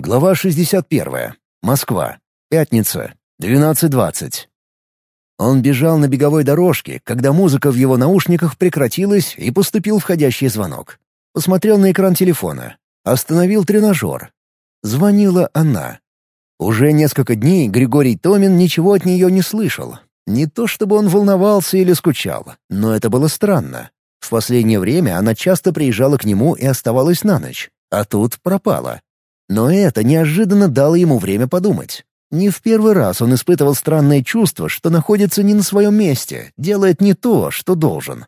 Глава 61. Москва. Пятница. 12.20. Он бежал на беговой дорожке, когда музыка в его наушниках прекратилась и поступил входящий звонок. Посмотрел на экран телефона. Остановил тренажер. Звонила она. Уже несколько дней Григорий Томин ничего от нее не слышал. Не то чтобы он волновался или скучал, но это было странно. В последнее время она часто приезжала к нему и оставалась на ночь, а тут пропала. Но это неожиданно дало ему время подумать. Не в первый раз он испытывал странное чувство, что находится не на своем месте, делает не то, что должен.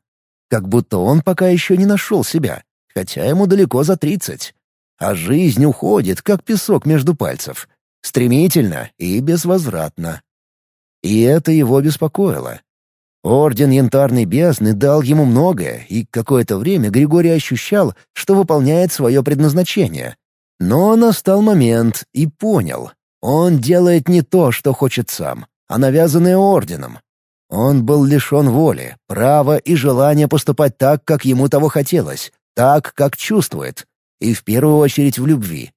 Как будто он пока еще не нашел себя, хотя ему далеко за тридцать. А жизнь уходит, как песок между пальцев. Стремительно и безвозвратно. И это его беспокоило. Орден Янтарной Бездны дал ему многое, и какое-то время Григорий ощущал, что выполняет свое предназначение, но настал момент и понял. Он делает не то, что хочет сам, а навязанное орденом. Он был лишен воли, права и желания поступать так, как ему того хотелось, так, как чувствует, и в первую очередь в любви.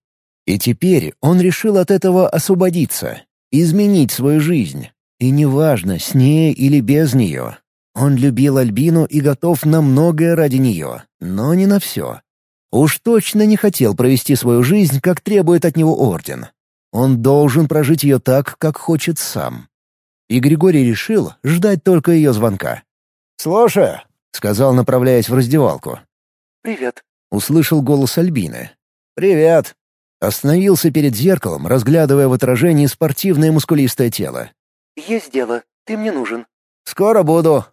И теперь он решил от этого освободиться, изменить свою жизнь. И неважно, с ней или без нее. Он любил Альбину и готов на многое ради нее, но не на все. Уж точно не хотел провести свою жизнь, как требует от него орден. Он должен прожить ее так, как хочет сам. И Григорий решил ждать только ее звонка. «Слушаю», — сказал, направляясь в раздевалку. «Привет», — услышал голос Альбины. «Привет». Остановился перед зеркалом, разглядывая в отражении спортивное мускулистое тело. «Есть дело. Ты мне нужен». «Скоро буду»,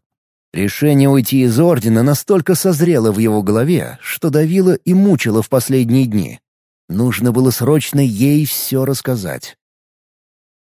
Решение уйти из Ордена настолько созрело в его голове, что давило и мучило в последние дни. Нужно было срочно ей все рассказать.